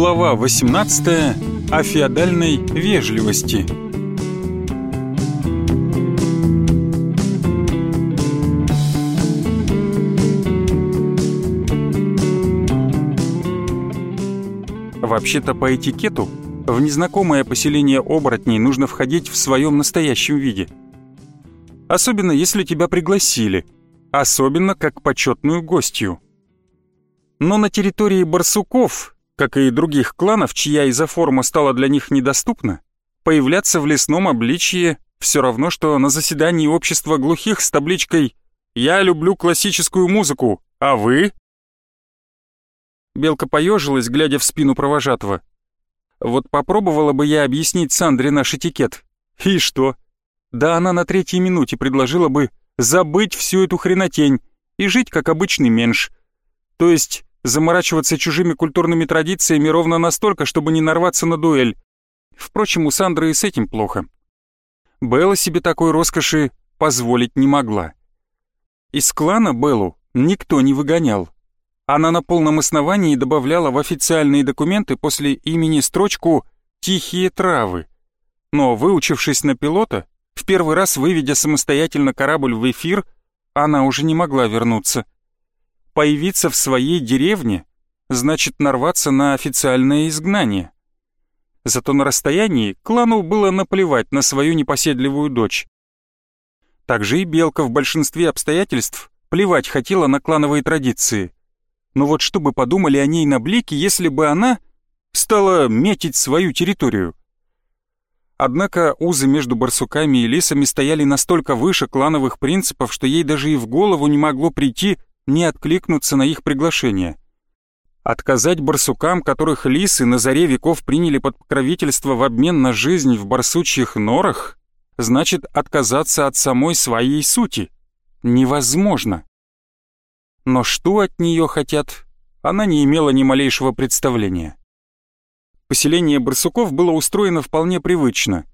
Глава 18 о феодальной вежливости. Вообще-то по этикету в незнакомое поселение оборотней нужно входить в своем настоящем виде. Особенно если тебя пригласили, особенно как почетную гостью. Но на территории барсуков как и других кланов, чья изоформа стала для них недоступна, появляться в лесном обличье все равно, что на заседании общества глухих с табличкой «Я люблю классическую музыку, а вы?» Белка поежилась, глядя в спину провожатого. Вот попробовала бы я объяснить Сандре наш этикет. И что? Да она на третьей минуте предложила бы забыть всю эту хренотень и жить как обычный меньш. То есть заморачиваться чужими культурными традициями ровно настолько, чтобы не нарваться на дуэль. Впрочем, у Сандры и с этим плохо. Белла себе такой роскоши позволить не могла. Из клана Беллу никто не выгонял. Она на полном основании добавляла в официальные документы после имени строчку «Тихие травы». Но, выучившись на пилота, в первый раз выведя самостоятельно корабль в эфир, она уже не могла вернуться. Появиться в своей деревне значит нарваться на официальное изгнание. Зато на расстоянии клану было наплевать на свою непоседливую дочь. Также и Белка в большинстве обстоятельств плевать хотела на клановые традиции. Но вот что бы подумали о ней на блике, если бы она стала метить свою территорию? Однако узы между барсуками и лисами стояли настолько выше клановых принципов, что ей даже и в голову не могло прийти не откликнуться на их приглашение. Отказать барсукам, которых лисы на заре веков приняли под покровительство в обмен на жизнь в барсучьих норах, значит отказаться от самой своей сути. Невозможно. Но что от нее хотят, она не имела ни малейшего представления. Поселение барсуков было устроено вполне привычно.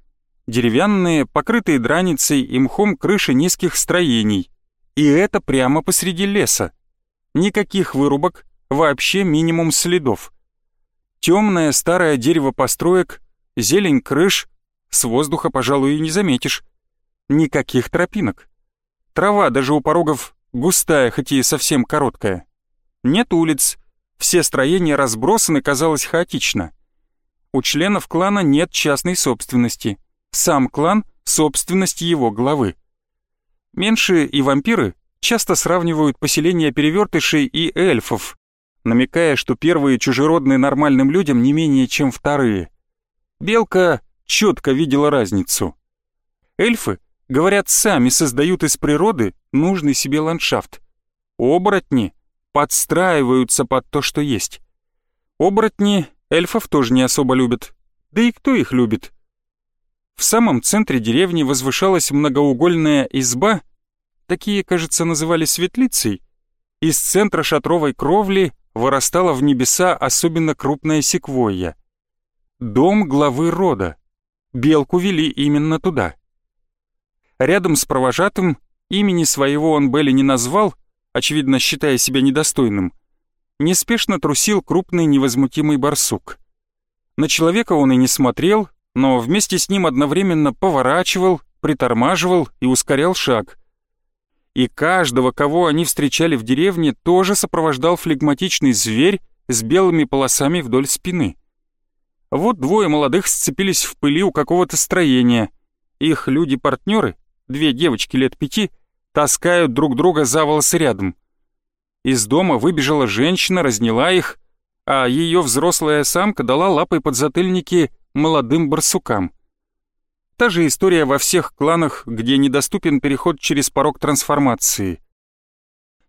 Деревянные, покрытые драницей и мхом крыши низких строений, и это прямо посреди леса. Никаких вырубок, вообще минимум следов. Темное старое дерево построек, зелень крыш, с воздуха, пожалуй, и не заметишь. Никаких тропинок. Трава даже у порогов густая, хоть и совсем короткая. Нет улиц, все строения разбросаны, казалось, хаотично. У членов клана нет частной собственности. Сам клан — собственность его главы. Меньшие и вампиры часто сравнивают поселения перевертышей и эльфов, намекая, что первые чужеродные нормальным людям не менее, чем вторые. Белка четко видела разницу. Эльфы, говорят, сами создают из природы нужный себе ландшафт. Оборотни подстраиваются под то, что есть. Оборотни эльфов тоже не особо любят. Да и кто их любит? В самом центре деревни возвышалась многоугольная изба, такие, кажется, называли светлицей. Из центра шатровой кровли вырастала в небеса особенно крупная секвойя. Дом главы рода. Белку вели именно туда. Рядом с провожатым имени своего он Белли не назвал, очевидно считая себя недостойным, неспешно трусил крупный невозмутимый барсук. На человека он и не смотрел, но вместе с ним одновременно поворачивал, притормаживал и ускорял шаг. И каждого, кого они встречали в деревне, тоже сопровождал флегматичный зверь с белыми полосами вдоль спины. Вот двое молодых сцепились в пыли у какого-то строения. Их люди-партнеры, две девочки лет пяти, таскают друг друга за волосы рядом. Из дома выбежала женщина, разняла их, а ее взрослая самка дала лапой подзатыльники молодым барсукам. Та же история во всех кланах, где недоступен переход через порог трансформации.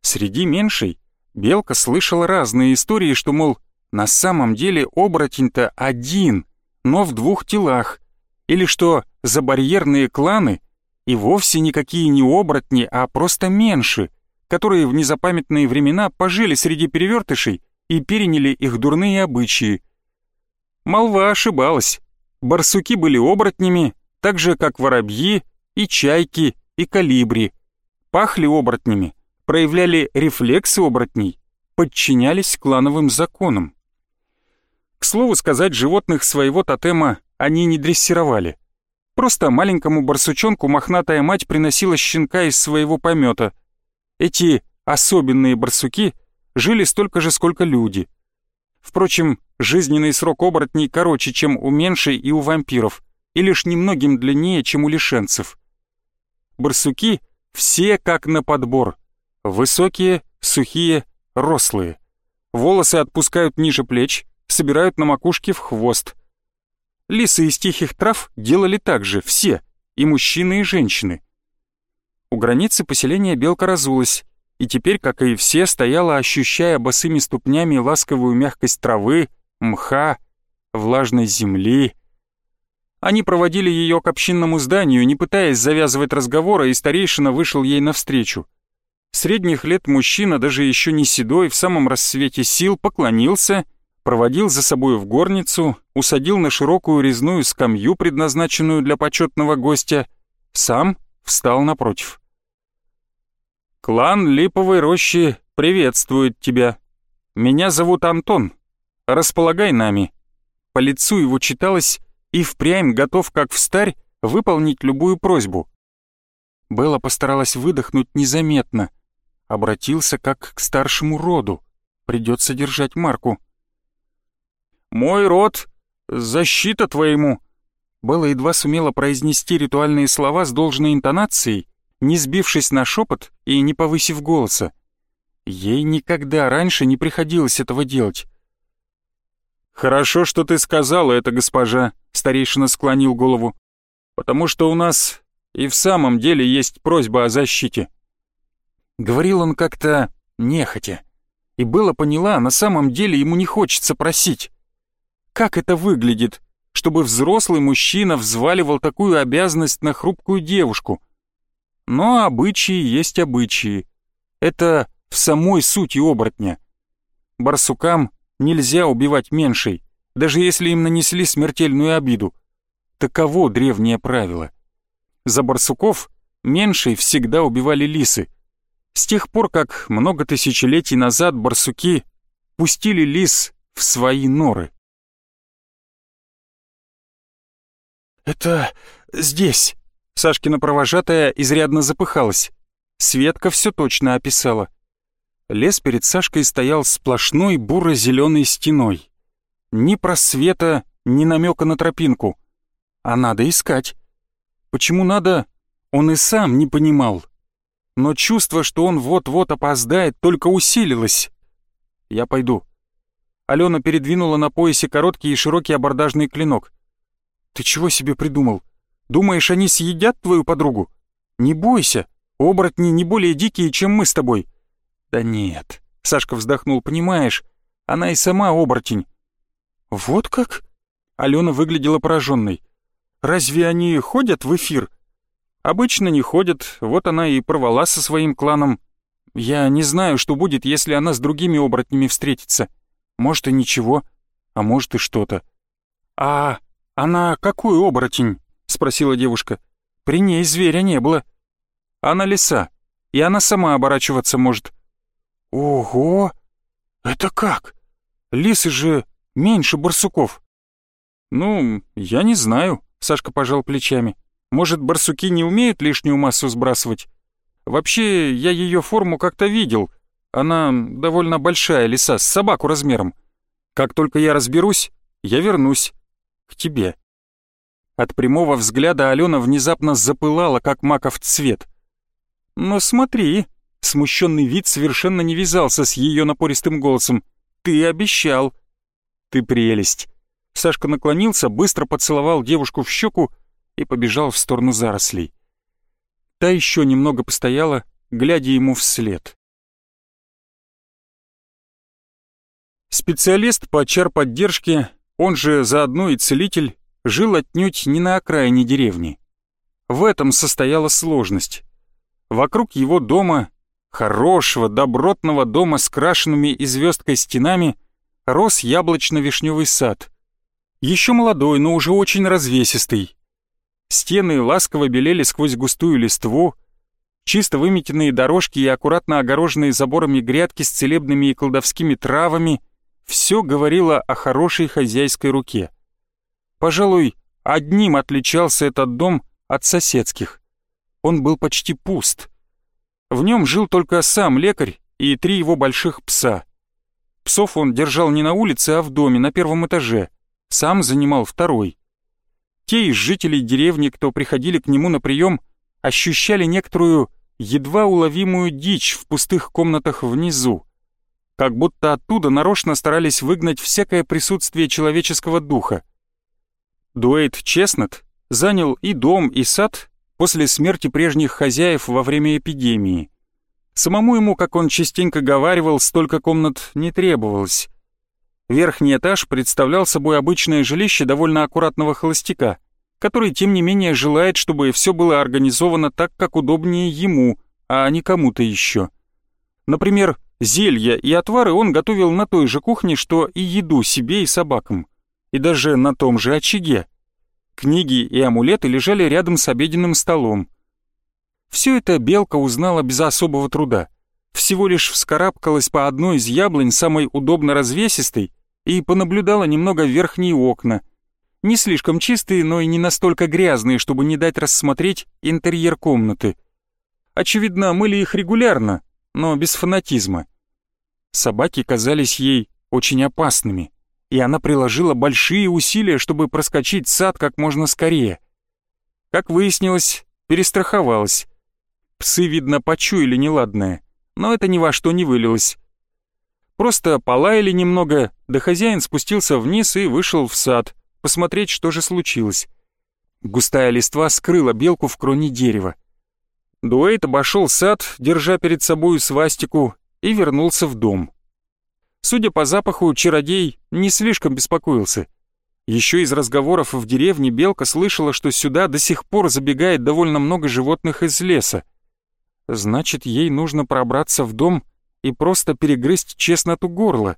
Среди меньшей Белка слышала разные истории, что, мол, на самом деле оборотень-то один, но в двух телах, или что забарьерные кланы и вовсе никакие не оборотни, а просто меньше, которые в незапамятные времена пожили среди перевертышей и переняли их дурные обычаи. Молва ошибалась. Барсуки были оборотнями, так же как воробьи и чайки и калибри. Пахли оборотнями, проявляли рефлексы оборотней, подчинялись клановым законам. К слову сказать, животных своего тотема они не дрессировали. Просто маленькому барсучонку мохнатая мать приносила щенка из своего помета. Эти особенные барсуки жили столько же, сколько люди. Впрочем, жизненный срок оборотней короче, чем у меньшей и у вампиров, и лишь немногим длиннее, чем у лишенцев. Барсуки все как на подбор. Высокие, сухие, рослые. Волосы отпускают ниже плеч, собирают на макушке в хвост. Лисы из тихих трав делали так же, все, и мужчины, и женщины. У границы поселения белка разулась, и теперь, как и все, стояла, ощущая босыми ступнями ласковую мягкость травы, мха, влажной земли. Они проводили ее к общинному зданию, не пытаясь завязывать разговора, и старейшина вышел ей навстречу. Средних лет мужчина, даже еще не седой, в самом рассвете сил, поклонился, проводил за собой в горницу, усадил на широкую резную скамью, предназначенную для почетного гостя, сам встал напротив. «Клан Липовой рощи приветствует тебя. Меня зовут Антон. Располагай нами». По лицу его читалось «И впрямь готов, как встарь, выполнить любую просьбу». Белла постаралась выдохнуть незаметно. Обратился как к старшему роду. Придется держать марку. «Мой род — защита твоему!» Белла едва сумела произнести ритуальные слова с должной интонацией, не сбившись на шепот и не повысив голоса. Ей никогда раньше не приходилось этого делать. «Хорошо, что ты сказала это, госпожа», — старейшина склонил голову, «потому что у нас и в самом деле есть просьба о защите». Говорил он как-то нехотя, и было поняла, на самом деле ему не хочется просить. Как это выглядит, чтобы взрослый мужчина взваливал такую обязанность на хрупкую девушку — но обычаи есть обычаи. Это в самой сути оборотня. Барсукам нельзя убивать меньшей, даже если им нанесли смертельную обиду. Таково древнее правило. За барсуков меньшей всегда убивали лисы. С тех пор, как много тысячелетий назад барсуки пустили лис в свои норы. «Это здесь», Сашкина провожатая изрядно запыхалась. Светка все точно описала. Лес перед Сашкой стоял сплошной буро-зеленой стеной. Ни просвета, ни намека на тропинку. А надо искать. Почему надо, он и сам не понимал. Но чувство, что он вот-вот опоздает, только усилилось. «Я пойду». Алена передвинула на поясе короткий и широкий абордажный клинок. «Ты чего себе придумал?» Думаешь, они съедят твою подругу? Не бойся, оборотни не более дикие, чем мы с тобой». «Да нет», — Сашка вздохнул, «понимаешь, она и сама оборотень». «Вот как?» — Алена выглядела пораженной. «Разве они ходят в эфир?» «Обычно не ходят, вот она и порвала со своим кланом. Я не знаю, что будет, если она с другими оборотнями встретится. Может и ничего, а может и что-то». «А она какой оборотень?» — спросила девушка. «При ней зверя не было. Она лиса, и она сама оборачиваться может». «Ого! Это как? Лисы же меньше барсуков». «Ну, я не знаю», — Сашка пожал плечами. «Может, барсуки не умеют лишнюю массу сбрасывать? Вообще, я ее форму как-то видел. Она довольно большая лиса, с собаку размером. Как только я разберусь, я вернусь к тебе». От прямого взгляда Алена внезапно запылала, как маков цвет. «Но смотри!» — смущенный вид совершенно не вязался с ее напористым голосом. «Ты обещал!» «Ты прелесть!» Сашка наклонился, быстро поцеловал девушку в щеку и побежал в сторону зарослей. Та еще немного постояла, глядя ему вслед. Специалист по чар-поддержке, он же заодно и целитель, жил отнюдь не на окраине деревни. В этом состояла сложность. Вокруг его дома, хорошего, добротного дома с крашенными и звездкой стенами, рос яблочно-вишневый сад. Еще молодой, но уже очень развесистый. Стены ласково белели сквозь густую листву, чисто выметенные дорожки и аккуратно огороженные заборами грядки с целебными и колдовскими травами — все говорило о хорошей хозяйской руке. Пожалуй, одним отличался этот дом от соседских. Он был почти пуст. В нем жил только сам лекарь и три его больших пса. Псов он держал не на улице, а в доме на первом этаже. Сам занимал второй. Те из жителей деревни, кто приходили к нему на прием, ощущали некоторую едва уловимую дичь в пустых комнатах внизу. Как будто оттуда нарочно старались выгнать всякое присутствие человеческого духа. Дуэйт Честнет занял и дом, и сад после смерти прежних хозяев во время эпидемии. Самому ему, как он частенько говаривал, столько комнат не требовалось. Верхний этаж представлял собой обычное жилище довольно аккуратного холостяка, который, тем не менее, желает, чтобы все было организовано так, как удобнее ему, а не кому-то еще. Например, зелья и отвары он готовил на той же кухне, что и еду себе и собакам, и даже на том же очаге. Книги и амулеты лежали рядом с обеденным столом. Все это Белка узнала без особого труда. Всего лишь вскарабкалась по одной из яблонь, самой удобно развесистой, и понаблюдала немного верхние окна. Не слишком чистые, но и не настолько грязные, чтобы не дать рассмотреть интерьер комнаты. Очевидно, мыли их регулярно, но без фанатизма. Собаки казались ей очень опасными, и она приложила большие усилия, чтобы проскочить сад как можно скорее. Как выяснилось, перестраховалась. Псы, видно, почуяли неладное, но это ни во что не вылилось. Просто полаяли немного, да хозяин спустился вниз и вышел в сад, посмотреть, что же случилось. Густая листва скрыла белку в кроне дерева. Дуэйт обошел сад, держа перед собою свастику, и вернулся в дом. Судя по запаху, чародей не слишком беспокоился. Еще из разговоров в деревне Белка слышала, что сюда до сих пор забегает довольно много животных из леса. Значит, ей нужно пробраться в дом и просто перегрызть честноту горла.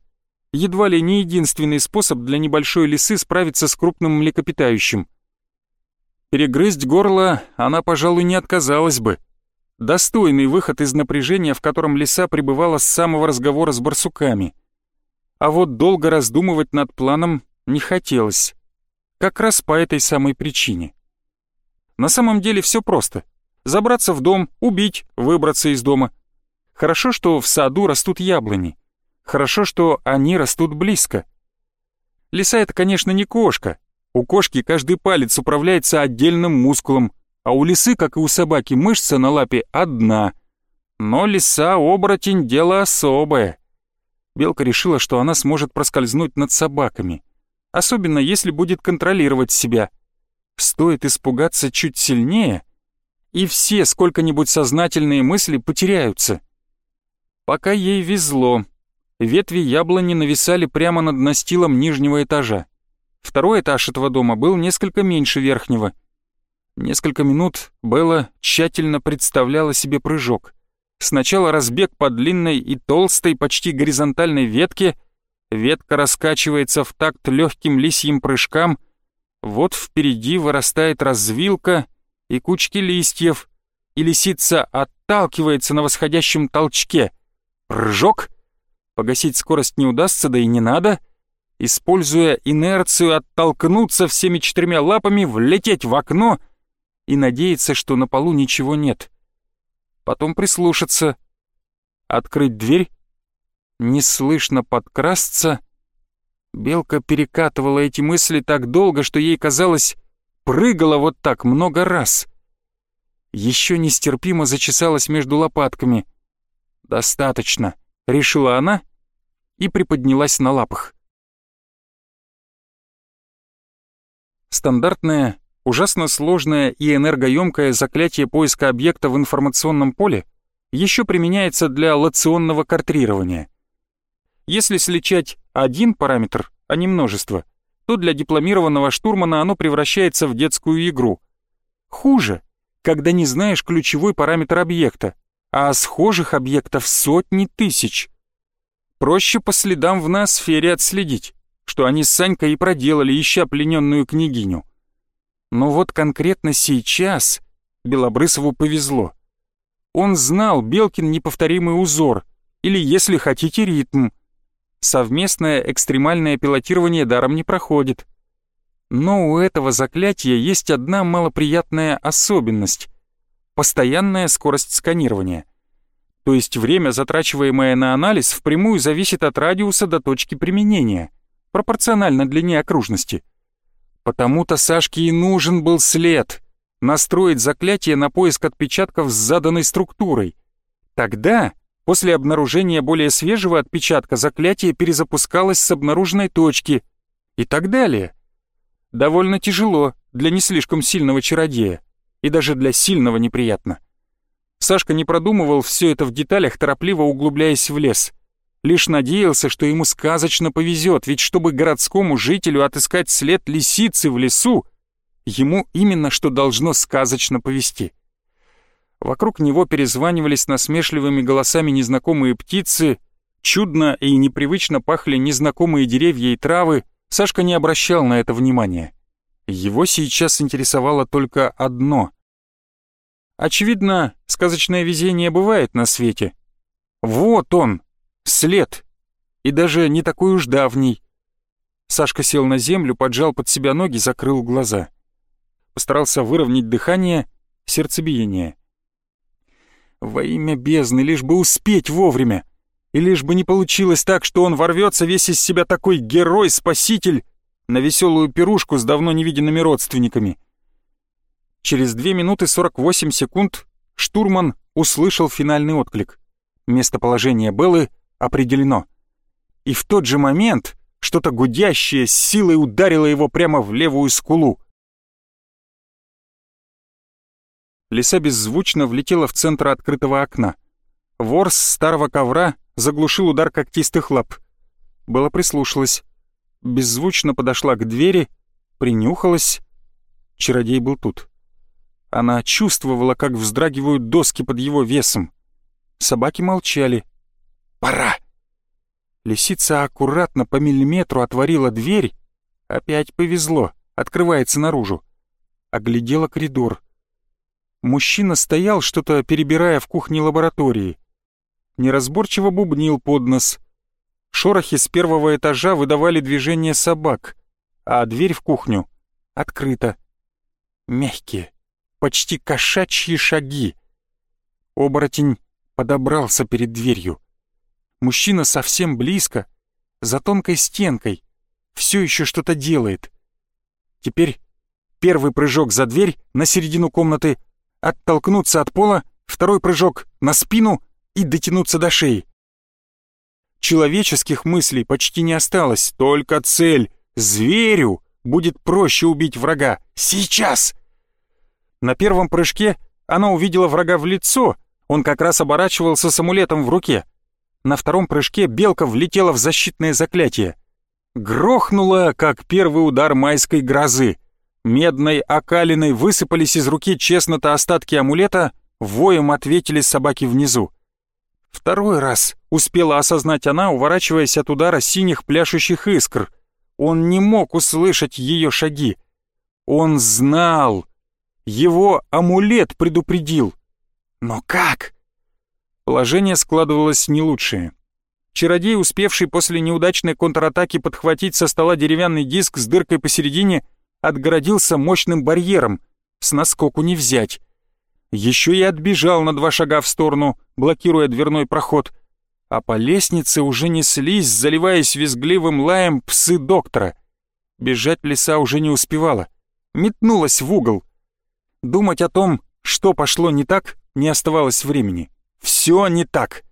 Едва ли не единственный способ для небольшой лисы справиться с крупным млекопитающим. Перегрызть горло она, пожалуй, не отказалась бы. Достойный выход из напряжения, в котором лиса пребывала с самого разговора с барсуками. А вот долго раздумывать над планом не хотелось. Как раз по этой самой причине. На самом деле все просто — Забраться в дом, убить, выбраться из дома. Хорошо, что в саду растут яблони. Хорошо, что они растут близко. Лиса — это, конечно, не кошка. У кошки каждый палец управляется отдельным мускулом, а у лисы, как и у собаки, мышца на лапе одна. Но лиса-оборотень — дело особое. Белка решила, что она сможет проскользнуть над собаками. Особенно, если будет контролировать себя. Стоит испугаться чуть сильнее, и все сколько-нибудь сознательные мысли потеряются. Пока ей везло. Ветви яблони нависали прямо над настилом нижнего этажа. Второй этаж этого дома был несколько меньше верхнего. Несколько минут Белла тщательно представляла себе прыжок. Сначала разбег по длинной и толстой, почти горизонтальной ветке, ветка раскачивается в такт легким лисьим прыжкам, вот впереди вырастает развилка — и кучки листьев, и лисица отталкивается на восходящем толчке. Прыжок. Погасить скорость не удастся, да и не надо. Используя инерцию, оттолкнуться всеми четырьмя лапами, влететь в окно и надеяться, что на полу ничего нет. Потом прислушаться. Открыть дверь. Неслышно подкрасться. Белка перекатывала эти мысли так долго, что ей казалось, прыгала вот так много раз. Еще нестерпимо зачесалась между лопатками. «Достаточно», — решила она и приподнялась на лапах. Стандартное, ужасно сложное и энергоемкое заклятие поиска объекта в информационном поле еще применяется для лационного картрирования. Если сличать один параметр, а не множество — то для дипломированного штурмана оно превращается в детскую игру. Хуже, когда не знаешь ключевой параметр объекта, а схожих объектов сотни тысяч. Проще по следам в ноосфере отследить, что они с Санькой и проделали, ища плененную княгиню. Но вот конкретно сейчас Белобрысову повезло. Он знал Белкин неповторимый узор, или, если хотите, ритм. совместное экстремальное пилотирование даром не проходит. Но у этого заклятия есть одна малоприятная особенность — постоянная скорость сканирования. То есть время, затрачиваемое на анализ, впрямую зависит от радиуса до точки применения, пропорционально длине окружности. Потому-то Сашке и нужен был след — настроить заклятие на поиск отпечатков с заданной структурой. Тогда, после обнаружения более свежего отпечатка, заклятие перезапускалось с обнаруженной точки и так далее. Довольно тяжело для не слишком сильного чародея, и даже для сильного неприятно. Сашка не продумывал все это в деталях, торопливо углубляясь в лес. Лишь надеялся, что ему сказочно повезет, ведь чтобы городскому жителю отыскать след лисицы в лесу, ему именно что должно сказочно повезти. Вокруг него перезванивались насмешливыми голосами незнакомые птицы, чудно и непривычно пахли незнакомые деревья и травы, Сашка не обращал на это внимания. Его сейчас интересовало только одно. Очевидно, сказочное везение бывает на свете. Вот он, след, и даже не такой уж давний. Сашка сел на землю, поджал под себя ноги, закрыл глаза. Постарался выровнять дыхание, сердцебиение. Во имя бездны, лишь бы успеть вовремя. И лишь бы не получилось так, что он ворвется весь из себя такой герой-спаситель на веселую пирушку с давно невиденными родственниками. Через 2 минуты 48 секунд штурман услышал финальный отклик. Местоположение Беллы определено. И в тот же момент что-то гудящее с силой ударило его прямо в левую скулу. Лиса беззвучно влетела в центр открытого окна. Ворс старого ковра заглушил удар когтистых лап. Была прислушалась. Беззвучно подошла к двери, принюхалась. Чародей был тут. Она чувствовала, как вздрагивают доски под его весом. Собаки молчали. «Пора!» Лисица аккуратно по миллиметру отворила дверь. Опять повезло, открывается наружу. Оглядела коридор. Мужчина стоял, что-то перебирая в кухне лаборатории неразборчиво бубнил под нос. Шорохи с первого этажа выдавали движение собак, а дверь в кухню открыта. Мягкие, почти кошачьи шаги. Оборотень подобрался перед дверью. Мужчина совсем близко, за тонкой стенкой, все еще что-то делает. Теперь первый прыжок за дверь на середину комнаты, оттолкнуться от пола, второй прыжок на спину — и дотянуться до шеи. Человеческих мыслей почти не осталось, только цель. Зверю будет проще убить врага. Сейчас! На первом прыжке она увидела врага в лицо, он как раз оборачивался с амулетом в руке. На втором прыжке белка влетела в защитное заклятие. Грохнула, как первый удар майской грозы. Медной окалиной высыпались из руки честно-то остатки амулета, воем ответили собаки внизу. Второй раз успела осознать она, уворачиваясь от удара синих пляшущих искр. Он не мог услышать ее шаги. Он знал. Его амулет предупредил. Но как? Положение складывалось не лучшее. Чародей, успевший после неудачной контратаки подхватить со стола деревянный диск с дыркой посередине, отгородился мощным барьером. С наскоку не взять еще и отбежал на два шага в сторону, блокируя дверной проход, а по лестнице уже неслись, заливаясь визгливым лаем псы доктора. Бежать лиса уже не успевала, метнулась в угол. Думать о том, что пошло не так, не оставалось времени. Все не так.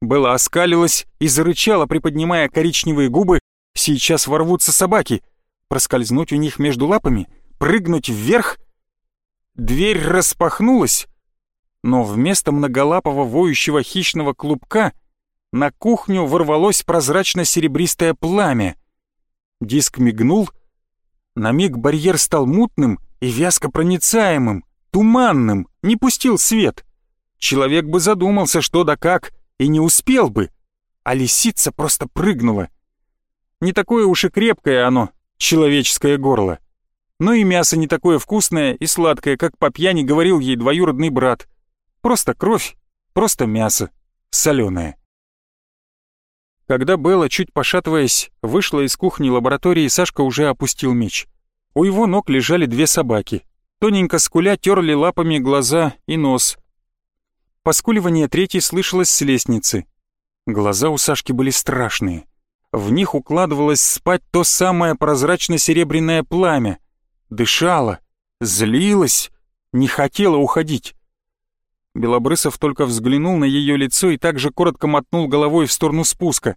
Была оскалилась и зарычала, приподнимая коричневые губы. Сейчас ворвутся собаки. Проскользнуть у них между лапами, прыгнуть вверх — Дверь распахнулась, но вместо многолапого воющего хищного клубка на кухню ворвалось прозрачно-серебристое пламя. Диск мигнул, на миг барьер стал мутным и вязко проницаемым, туманным, не пустил свет. Человек бы задумался, что да как, и не успел бы, а лисица просто прыгнула. Не такое уж и крепкое оно, человеческое горло но и мясо не такое вкусное и сладкое, как по пьяни говорил ей двоюродный брат. Просто кровь, просто мясо, соленое. Когда Белла, чуть пошатываясь, вышла из кухни лаборатории, Сашка уже опустил меч. У его ног лежали две собаки. Тоненько скуля терли лапами глаза и нос. Поскуливание третьей слышалось с лестницы. Глаза у Сашки были страшные. В них укладывалось спать то самое прозрачно-серебряное пламя. Дышала, злилась, не хотела уходить. Белобрысов только взглянул на ее лицо и также коротко мотнул головой в сторону спуска.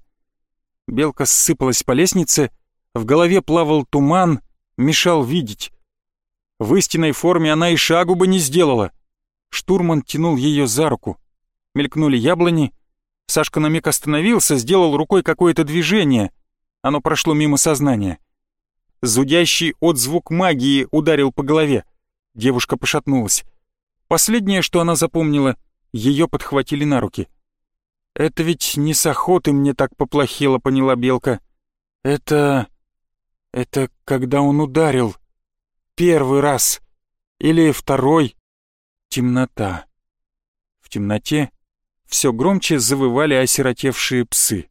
Белка ссыпалась по лестнице, в голове плавал туман, мешал видеть. В истинной форме она и шагу бы не сделала. Штурман тянул ее за руку. Мелькнули яблони. Сашка на миг остановился, сделал рукой какое-то движение. Оно прошло мимо сознания. Зудящий отзвук магии ударил по голове. Девушка пошатнулась. Последнее, что она запомнила, ее подхватили на руки. «Это ведь не с охоты мне так поплохело», — поняла Белка. «Это... это когда он ударил. Первый раз. Или второй. Темнота». В темноте все громче завывали осиротевшие псы.